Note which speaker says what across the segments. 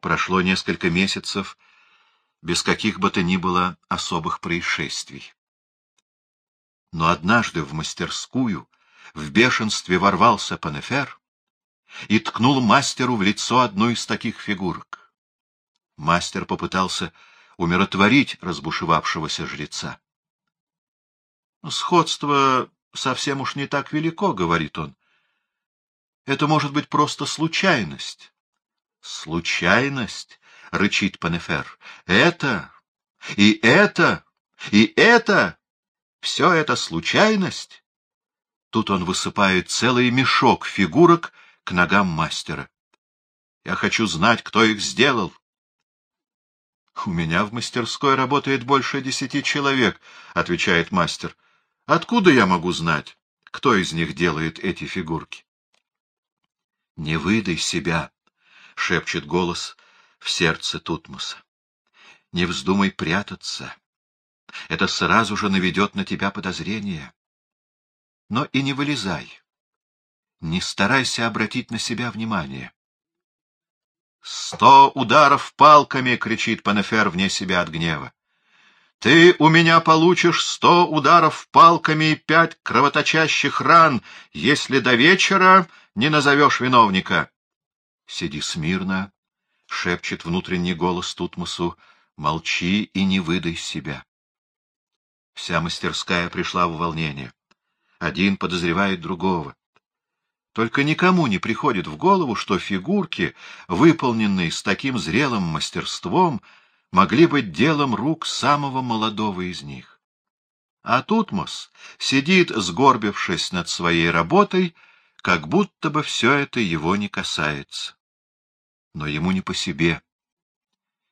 Speaker 1: Прошло несколько месяцев без каких бы то ни было особых происшествий. Но однажды в мастерскую в бешенстве ворвался Панефер и ткнул мастеру в лицо одну из таких фигурок. Мастер попытался умиротворить разбушевавшегося жреца. — Сходство совсем уж не так велико, — говорит он. — Это может быть просто случайность. — Случайность, — рычит Панефер. — Это, и это, и это, все это случайность. Тут он высыпает целый мешок фигурок к ногам мастера. Я хочу знать, кто их сделал. — У меня в мастерской работает больше десяти человек, — отвечает мастер. — Откуда я могу знать, кто из них делает эти фигурки? — Не выдай себя, — шепчет голос в сердце Тутмоса. — Не вздумай прятаться. Это сразу же наведет на тебя подозрение. Но и не вылезай. Не старайся обратить на себя внимание. «Сто ударов палками!» — кричит Панефер вне себя от гнева. «Ты у меня получишь сто ударов палками и пять кровоточащих ран, если до вечера не назовешь виновника». «Сиди смирно», — шепчет внутренний голос Тутмосу, — «молчи и не выдай себя». Вся мастерская пришла в волнение. Один подозревает другого. Только никому не приходит в голову, что фигурки, выполненные с таким зрелым мастерством, могли быть делом рук самого молодого из них. А Тутмос сидит, сгорбившись над своей работой, как будто бы все это его не касается. Но ему не по себе.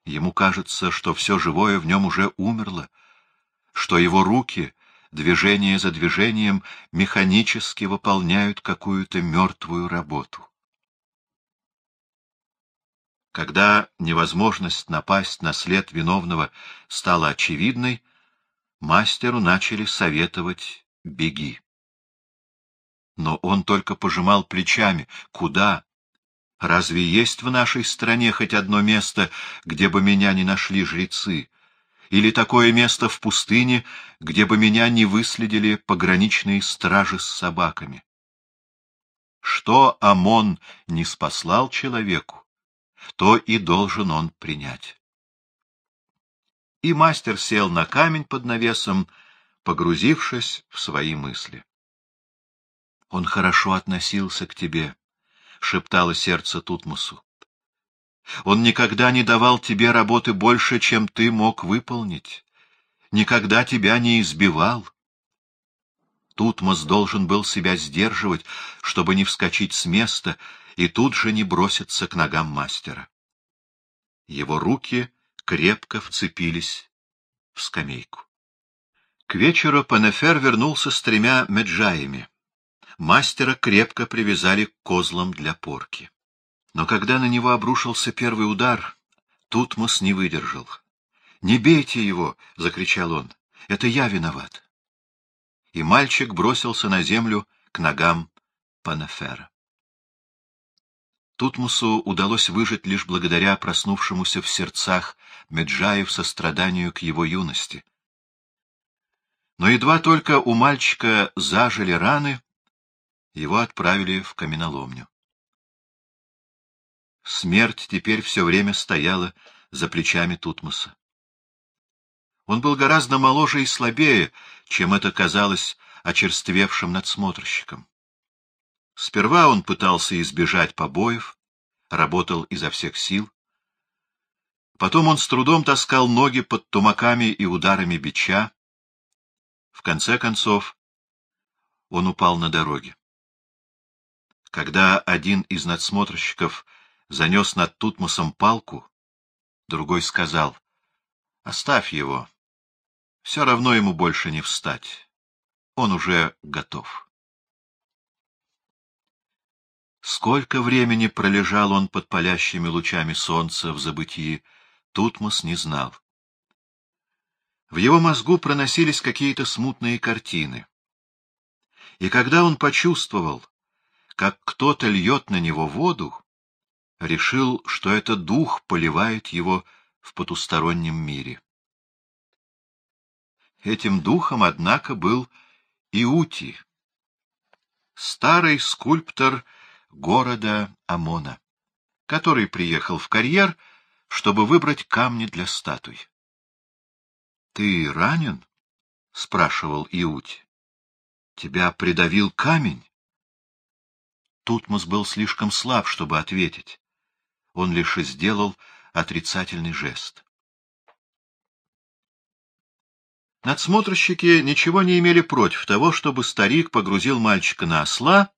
Speaker 1: Ему кажется, что все живое в нем уже умерло, что его руки движение за движением механически выполняют какую-то мертвую работу. Когда невозможность напасть на след виновного стала очевидной, мастеру начали советовать «беги». Но он только пожимал плечами. Куда? Разве есть в нашей стране хоть одно место, где бы меня не нашли жрецы? или такое место в пустыне, где бы меня не выследили пограничные стражи с собаками. Что Амон не спаслал человеку, то и должен он принять. И мастер сел на камень под навесом, погрузившись в свои мысли. — Он хорошо относился к тебе, — шептало сердце Тутмосу. Он никогда не давал тебе работы больше, чем ты мог выполнить, никогда тебя не избивал. Тутмос должен был себя сдерживать, чтобы не вскочить с места и тут же не броситься к ногам мастера. Его руки крепко вцепились в скамейку. К вечеру Панефер вернулся с тремя меджаями. Мастера крепко привязали к козлам для порки. Но когда на него обрушился первый удар, Тутмос не выдержал. — Не бейте его! — закричал он. — Это я виноват. И мальчик бросился на землю к ногам Панафера. Тутмусу удалось выжить лишь благодаря проснувшемуся в сердцах Меджаев состраданию к его юности. Но едва только у мальчика зажили раны, его отправили в каменоломню. Смерть теперь все время стояла за плечами Тутмоса. Он был гораздо моложе и слабее, чем это казалось очерствевшим надсмотрщиком. Сперва он пытался избежать побоев, работал изо всех сил. Потом он с трудом таскал ноги под тумаками и ударами бича. В конце концов, он упал на дороге. Когда один из надсмотрщиков занес над Тутмосом палку, другой сказал, — Оставь его. Все равно ему больше не встать. Он уже готов. Сколько времени пролежал он под палящими лучами солнца в забытии, Тутмос не знал. В его мозгу проносились какие-то смутные картины. И когда он почувствовал, как кто-то льет на него воду, решил, что это дух поливает его в потустороннем мире. Этим духом, однако, был Иути, старый скульптор города Амона, который приехал в карьер, чтобы выбрать камни для статуй. — Ты ранен? — спрашивал Иути. — Тебя придавил камень? Тутмос был слишком слаб, чтобы ответить. Он лишь сделал отрицательный жест. Надсмотрщики ничего не имели против того, чтобы старик погрузил мальчика на осла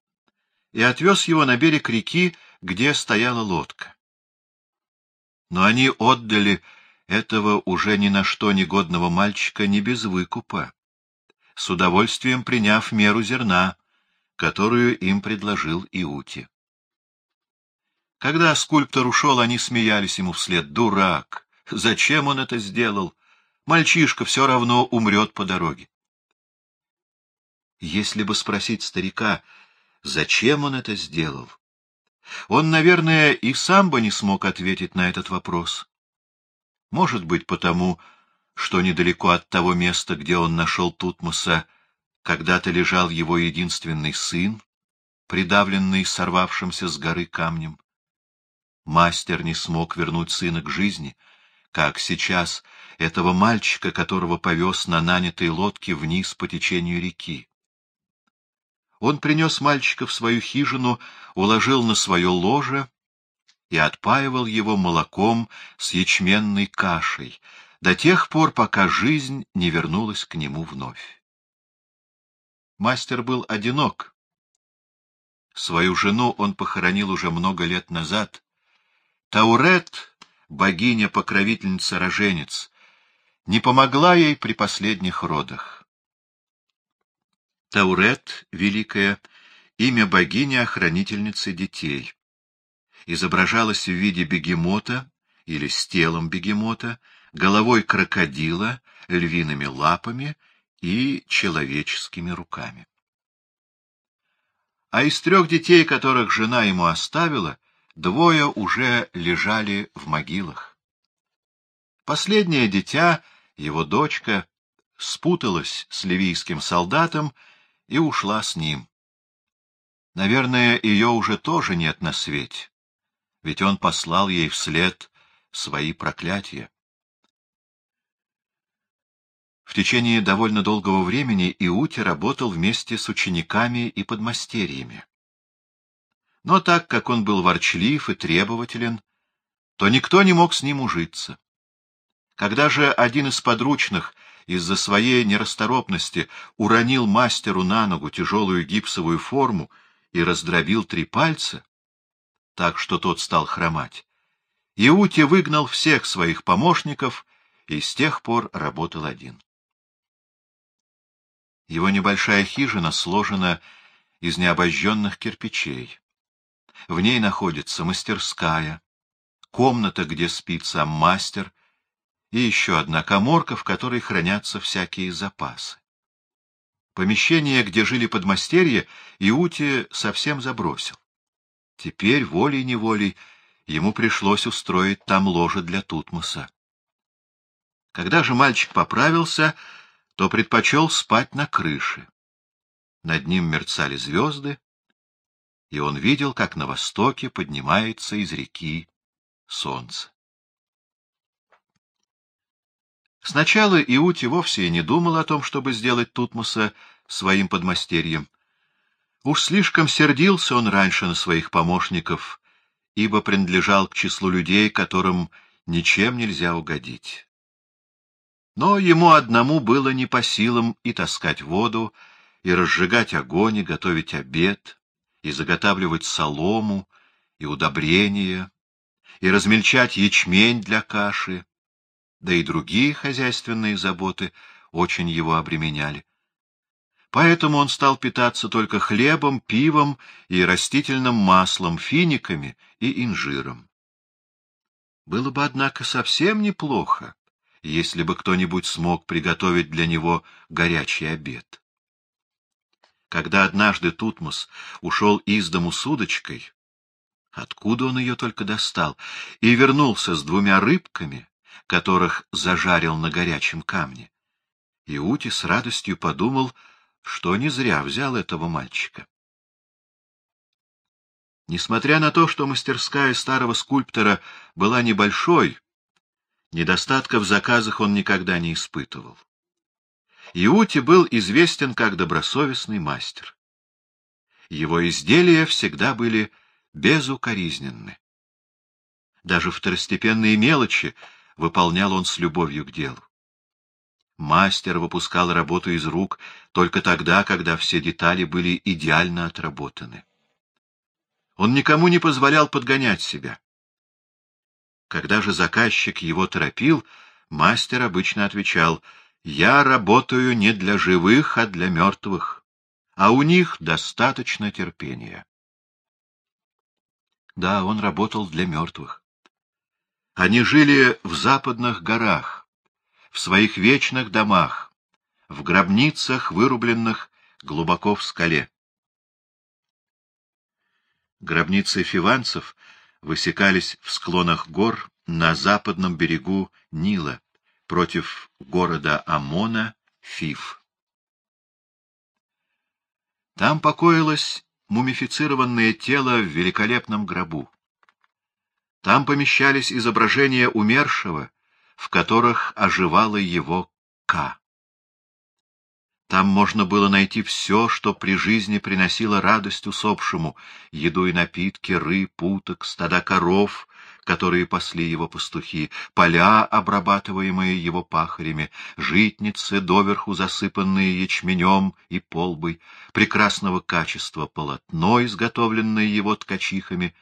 Speaker 1: и отвез его на берег реки, где стояла лодка. Но они отдали этого уже ни на что негодного мальчика не без выкупа, с удовольствием приняв меру зерна, которую им предложил Иути. Когда скульптор ушел, они смеялись ему вслед. «Дурак! Зачем он это сделал? Мальчишка все равно умрет по дороге». Если бы спросить старика, зачем он это сделал, он, наверное, и сам бы не смог ответить на этот вопрос. Может быть, потому, что недалеко от того места, где он нашел Тутмоса, когда-то лежал его единственный сын, придавленный сорвавшимся с горы камнем. Мастер не смог вернуть сына к жизни, как сейчас этого мальчика, которого повез на нанятой лодке вниз по течению реки. Он принес мальчика в свою хижину, уложил на свое ложе и отпаивал его молоком с ячменной кашей до тех пор, пока жизнь не вернулась к нему вновь. Мастер был одинок. Свою жену он похоронил уже много лет назад. Таурет, богиня-покровительница-роженец, не помогла ей при последних родах. Таурет, великая, имя богини-охранительницы детей. Изображалась в виде бегемота или с телом бегемота, головой крокодила, львиными лапами и человеческими руками. А из трех детей, которых жена ему оставила, двое уже лежали в могилах. Последнее дитя, его дочка, спуталась с ливийским солдатом и ушла с ним. Наверное, ее уже тоже нет на свете, ведь он послал ей вслед свои проклятия. В течение довольно долгого времени Иути работал вместе с учениками и подмастерьями. Но так как он был ворчлив и требователен, то никто не мог с ним ужиться. Когда же один из подручных из-за своей нерасторопности уронил мастеру на ногу тяжелую гипсовую форму и раздробил три пальца, так что тот стал хромать, Иути выгнал всех своих помощников и с тех пор работал один. Его небольшая хижина сложена из необожженных кирпичей. В ней находится мастерская, комната, где спит сам мастер, и еще одна коморка, в которой хранятся всякие запасы. Помещение, где жили подмастерья, Иути совсем забросил. Теперь, волей-неволей, ему пришлось устроить там ложе для Тутмоса. Когда же мальчик поправился, то предпочел спать на крыше. Над ним мерцали звезды, и он видел, как на востоке поднимается из реки солнце. Сначала Иути вовсе и не думал о том, чтобы сделать Тутмоса своим подмастерьем. Уж слишком сердился он раньше на своих помощников, ибо принадлежал к числу людей, которым ничем нельзя угодить. Но ему одному было не по силам и таскать воду, и разжигать огонь, и готовить обед, и заготавливать солому, и удобрения, и размельчать ячмень для каши, да и другие хозяйственные заботы очень его обременяли. Поэтому он стал питаться только хлебом, пивом и растительным маслом, финиками и инжиром. Было бы, однако, совсем неплохо, если бы кто-нибудь смог приготовить для него горячий обед. Когда однажды Тутмос ушел из дому с удочкой, Откуда он ее только достал? И вернулся с двумя рыбками, которых зажарил на горячем камне. Иути с радостью подумал, что не зря взял этого мальчика. Несмотря на то, что мастерская старого скульптора была небольшой, недостатка в заказах он никогда не испытывал. Иути был известен как добросовестный мастер. Его изделия всегда были безукоризненны. Даже второстепенные мелочи выполнял он с любовью к делу. Мастер выпускал работу из рук только тогда, когда все детали были идеально отработаны. Он никому не позволял подгонять себя. Когда же заказчик его торопил, мастер обычно отвечал, «Я работаю не для живых, а для мертвых, а у них достаточно терпения». Да, он работал для мертвых. Они жили в западных горах, в своих вечных домах, в гробницах, вырубленных глубоко в скале. Гробницы фиванцев высекались в склонах гор на западном берегу Нила против города Амона Фив. Там покоилось мумифицированное тело в великолепном гробу. Там помещались изображения умершего, в которых оживало его К. Там можно было найти все, что при жизни приносило радость усопшему — еду и напитки, рыб, уток, стада коров, которые пасли его пастухи, поля, обрабатываемые его пахарями, житницы, доверху засыпанные ячменем и полбой, прекрасного качества полотно, изготовленное его ткачихами.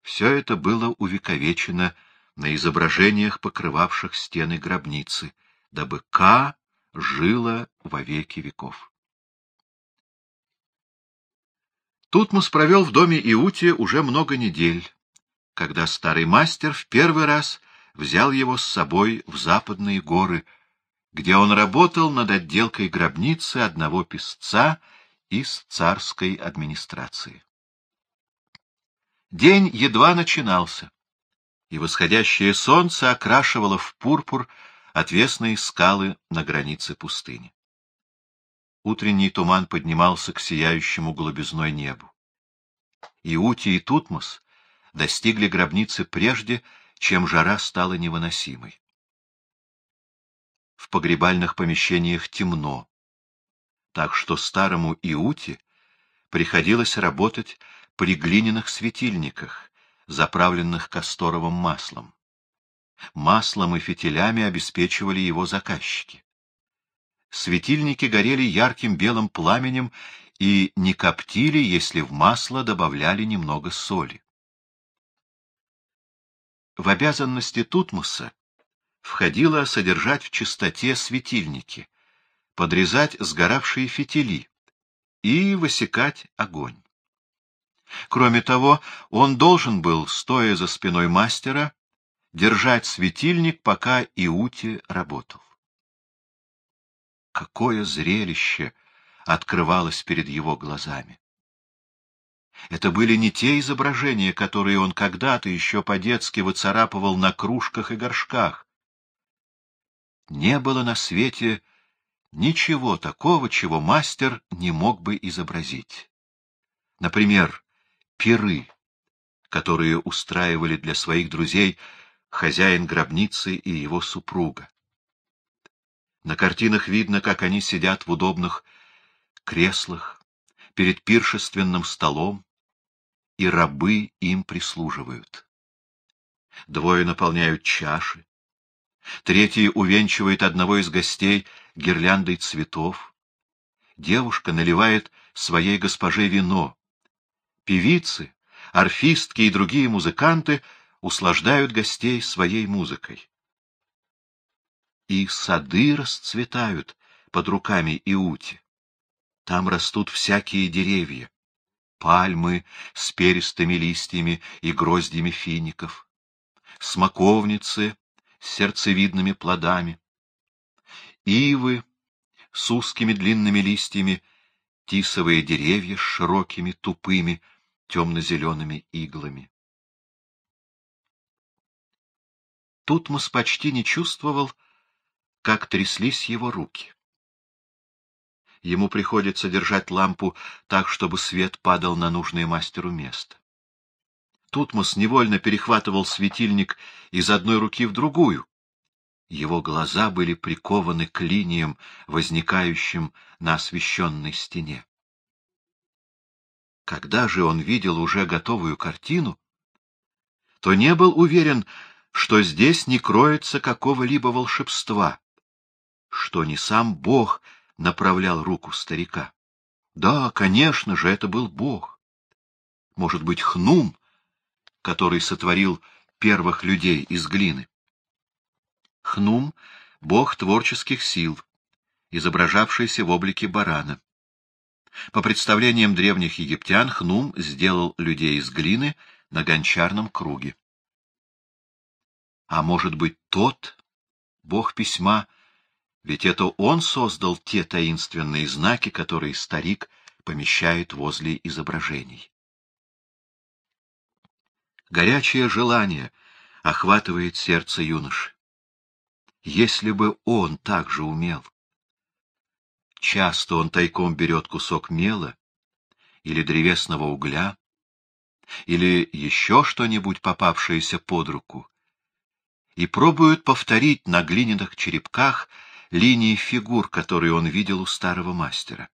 Speaker 1: Все это было увековечено на изображениях, покрывавших стены гробницы, дабы Ка жила во веки веков. Тутмос провел в доме Иути уже много недель, когда старый мастер в первый раз взял его с собой в западные горы, где он работал над отделкой гробницы одного писца из царской администрации. День едва начинался, и восходящее солнце окрашивало в пурпур отвесные скалы на границе пустыни. Утренний туман поднимался к сияющему голубизной небу. Иути и Тутмос достигли гробницы прежде, чем жара стала невыносимой. В погребальных помещениях темно, так что старому Иути приходилось работать при глиняных светильниках, заправленных касторовым маслом. Маслом и фитилями обеспечивали его заказчики. Светильники горели ярким белым пламенем и не коптили, если в масло добавляли немного соли. В обязанности Тутмоса входило содержать в чистоте светильники, подрезать сгоравшие фитили и высекать огонь. Кроме того, он должен был, стоя за спиной мастера, держать светильник, пока Иути работал. Какое зрелище открывалось перед его глазами! Это были не те изображения, которые он когда-то еще по-детски выцарапывал на кружках и горшках. Не было на свете ничего такого, чего мастер не мог бы изобразить. Например, пиры, которые устраивали для своих друзей хозяин гробницы и его супруга. На картинах видно, как они сидят в удобных креслах перед пиршественным столом, и рабы им прислуживают. Двое наполняют чаши, третий увенчивает одного из гостей гирляндой цветов, девушка наливает своей госпоже вино, певицы, арфистки и другие музыканты — услаждают гостей своей музыкой. И сады расцветают под руками Иути. Там растут всякие деревья, пальмы с перистыми листьями и гроздьями фиников, смоковницы с сердцевидными плодами, ивы с узкими длинными листьями, тисовые деревья с широкими, тупыми, темно-зелеными иглами. Тутмос почти не чувствовал, как тряслись его руки. Ему приходится держать лампу так, чтобы свет падал на нужное мастеру место. Тутмос невольно перехватывал светильник из одной руки в другую. Его глаза были прикованы к линиям, возникающим на освещенной стене. Когда же он видел уже готовую картину, то не был уверен, что здесь не кроется какого-либо волшебства, что не сам Бог направлял руку старика. Да, конечно же, это был Бог. Может быть, Хнум, который сотворил первых людей из глины. Хнум — бог творческих сил, изображавшийся в облике барана. По представлениям древних египтян, Хнум сделал людей из глины на гончарном круге. А может быть, тот, бог письма, ведь это он создал те таинственные знаки, которые старик помещает возле изображений. Горячее желание охватывает сердце юноши. Если бы он так же умел. Часто он тайком берет кусок мела или древесного угля, или еще что-нибудь попавшееся под руку, и пробует повторить на глиняных черепках линии фигур, которые он видел у старого мастера.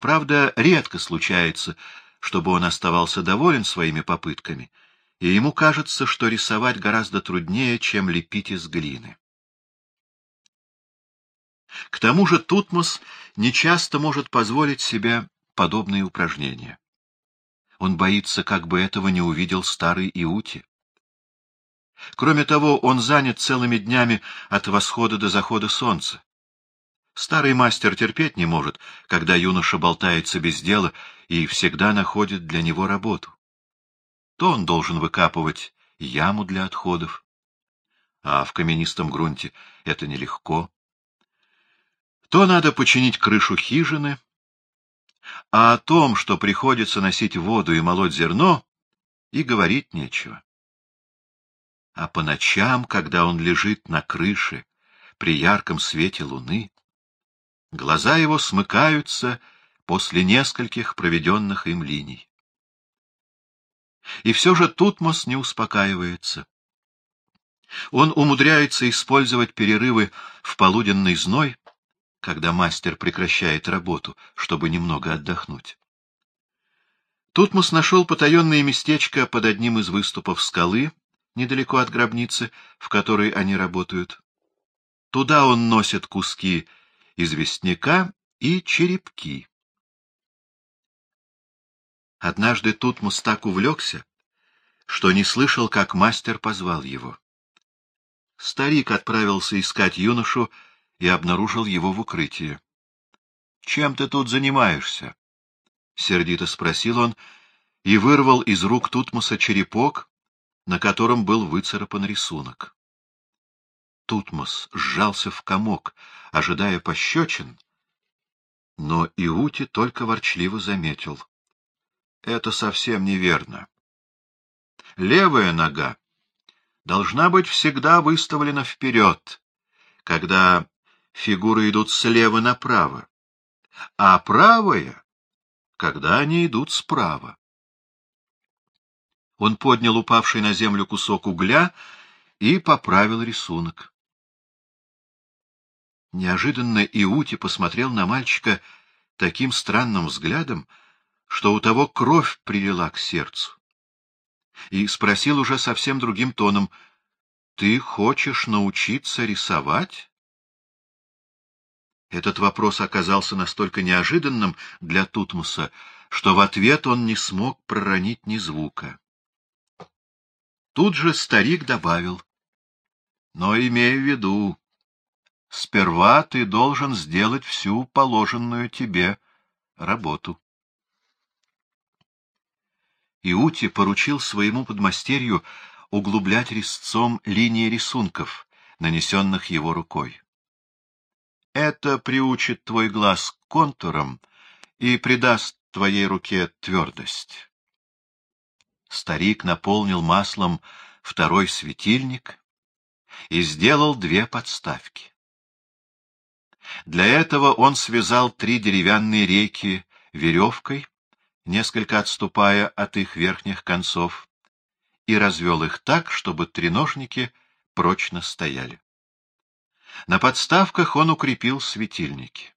Speaker 1: Правда, редко случается, чтобы он оставался доволен своими попытками, и ему кажется, что рисовать гораздо труднее, чем лепить из глины. К тому же Тутмос нечасто может позволить себе подобные упражнения. Он боится, как бы этого не увидел старый Иути. Кроме того, он занят целыми днями от восхода до захода солнца. Старый мастер терпеть не может, когда юноша болтается без дела и всегда находит для него работу. То он должен выкапывать яму для отходов, а в каменистом грунте это нелегко то надо починить крышу хижины, а о том, что приходится носить воду и молоть зерно, и говорить нечего. А по ночам, когда он лежит на крыше при ярком свете луны, глаза его смыкаются после нескольких проведенных им линий. И все же Тутмос не успокаивается. Он умудряется использовать перерывы в полуденный зной когда мастер прекращает работу, чтобы немного отдохнуть. Тутмос нашел потаенное местечко под одним из выступов скалы, недалеко от гробницы, в которой они работают. Туда он носит куски известняка и черепки. Однажды Тутмос так увлекся, что не слышал, как мастер позвал его. Старик отправился искать юношу, и обнаружил его в укрытии. — Чем ты тут занимаешься? — сердито спросил он и вырвал из рук Тутмоса черепок, на котором был выцарапан рисунок. Тутмос сжался в комок, ожидая пощечин, но Иути только ворчливо заметил. — Это совсем неверно. Левая нога должна быть всегда выставлена вперед, когда фигуры идут слева направо, а правая, когда они идут справа. Он поднял упавший на землю кусок угля и поправил рисунок. Неожиданно Иути посмотрел на мальчика таким странным взглядом, что у того кровь прилила к сердцу. И спросил уже совсем другим тоном, — Ты хочешь научиться рисовать? Этот вопрос оказался настолько неожиданным для Тутмуса, что в ответ он не смог проронить ни звука. Тут же старик добавил. — Но имей в виду, сперва ты должен сделать всю положенную тебе работу. Иути поручил своему подмастерью углублять резцом линии рисунков, нанесенных его рукой. Это приучит твой глаз к контурам и придаст твоей руке твердость. Старик наполнил маслом второй светильник и сделал две подставки. Для этого он связал три деревянные рейки веревкой, несколько отступая от их верхних концов, и развел их так, чтобы треножники прочно стояли. На подставках он укрепил светильники.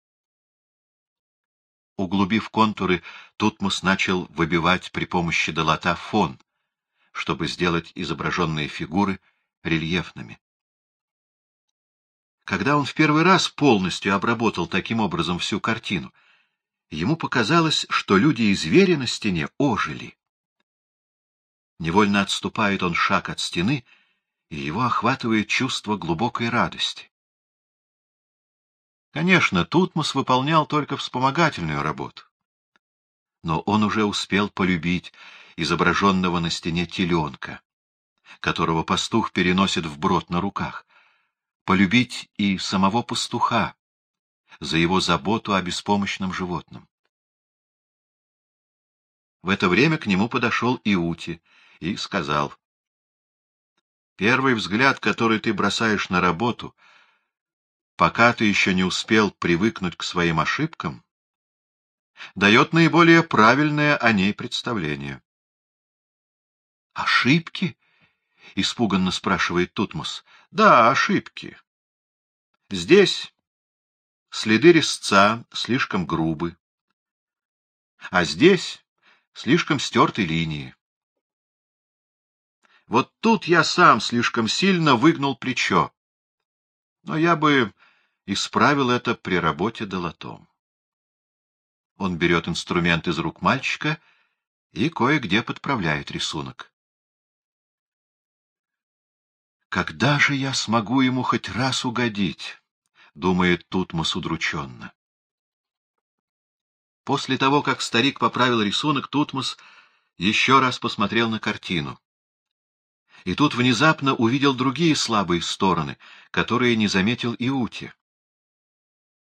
Speaker 1: Углубив контуры, Тутмос начал выбивать при помощи долота фон, чтобы сделать изображенные фигуры рельефными. Когда он в первый раз полностью обработал таким образом всю картину, ему показалось, что люди и звери на стене ожили. Невольно отступает он шаг от стены, и его охватывает чувство глубокой радости. Конечно, Тутмос выполнял только вспомогательную работу. Но он уже успел полюбить изображенного на стене теленка, которого пастух переносит вброд на руках, полюбить и самого пастуха за его заботу о беспомощном животном. В это время к нему подошел Иути и сказал, «Первый взгляд, который ты бросаешь на работу — пока ты еще не успел привыкнуть к своим ошибкам, дает наиболее правильное о ней представление. — Ошибки? — испуганно спрашивает Тутмос. — Да, ошибки. Здесь следы резца слишком грубы, а здесь слишком стерты линии. Вот тут я сам слишком сильно выгнул плечо, но я бы исправил это при работе долотом. Он берет инструмент из рук мальчика и кое-где подправляет рисунок. «Когда же я смогу ему хоть раз угодить?» — думает Тутмос удрученно. После того, как старик поправил рисунок, Тутмос еще раз посмотрел на картину и тут внезапно увидел другие слабые стороны, которые не заметил Иути.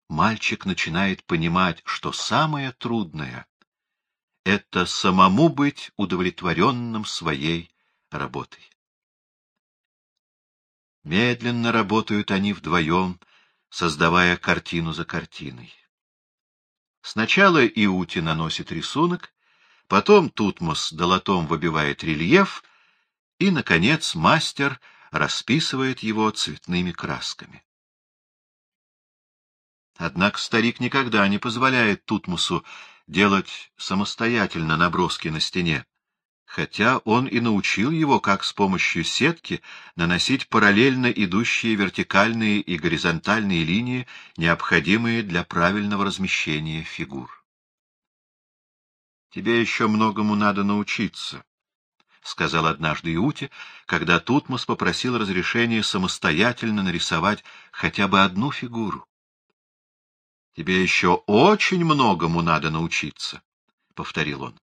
Speaker 1: Мальчик начинает понимать, что самое трудное — это самому быть удовлетворенным своей работой. Медленно работают они вдвоем, создавая картину за картиной. Сначала Иути наносит рисунок, потом Тутмос долотом выбивает рельеф — и, наконец, мастер расписывает его цветными красками. Однако старик никогда не позволяет Тутмусу делать самостоятельно наброски на стене, хотя он и научил его, как с помощью сетки наносить параллельно идущие вертикальные и горизонтальные линии, необходимые для правильного размещения фигур. Тебе еще многому надо научиться, — сказал однажды Иути, когда Тутмос попросил разрешения самостоятельно нарисовать хотя бы одну фигуру. — Тебе еще очень многому надо научиться, — повторил он.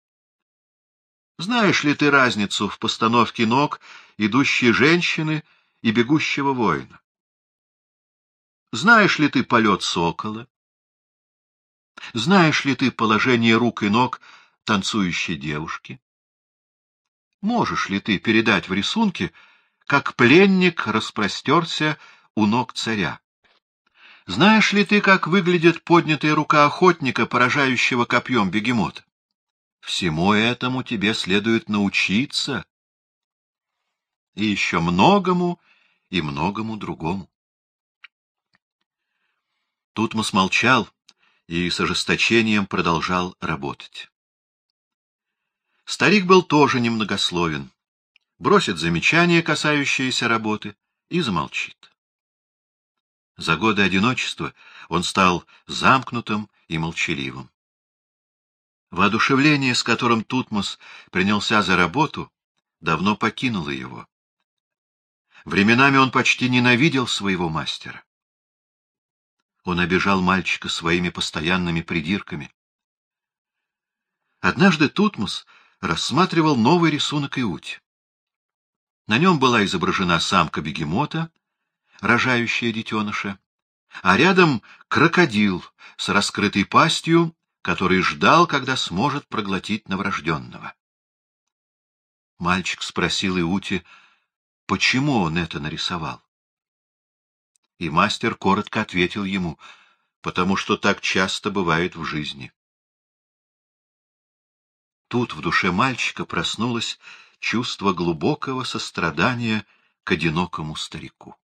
Speaker 1: — Знаешь ли ты разницу в постановке ног идущей женщины и бегущего воина? Знаешь ли ты полет сокола? Знаешь ли ты положение рук и ног танцующей девушки? Можешь ли ты передать в рисунке, как пленник распростерся у ног царя? Знаешь ли ты, как выглядит поднятая рука охотника, поражающего копьем бегемота? Всему этому тебе следует научиться. И еще многому и многому другому. Тутмос молчал и с ожесточением продолжал работать. Старик был тоже немногословен. Бросит замечание, касающееся работы, и замолчит. За годы одиночества он стал замкнутым и молчаливым. Воодушевление, с которым Тутмос принялся за работу, давно покинуло его. Временами он почти ненавидел своего мастера. Он обижал мальчика своими постоянными придирками. Однажды Тутмос рассматривал новый рисунок Иути. На нем была изображена самка бегемота, рожающая детеныша, а рядом крокодил с раскрытой пастью, который ждал, когда сможет проглотить новорожденного. Мальчик спросил Иути, почему он это нарисовал. И мастер коротко ответил ему, потому что так часто бывает в жизни. Тут в душе мальчика проснулось чувство глубокого сострадания к одинокому старику.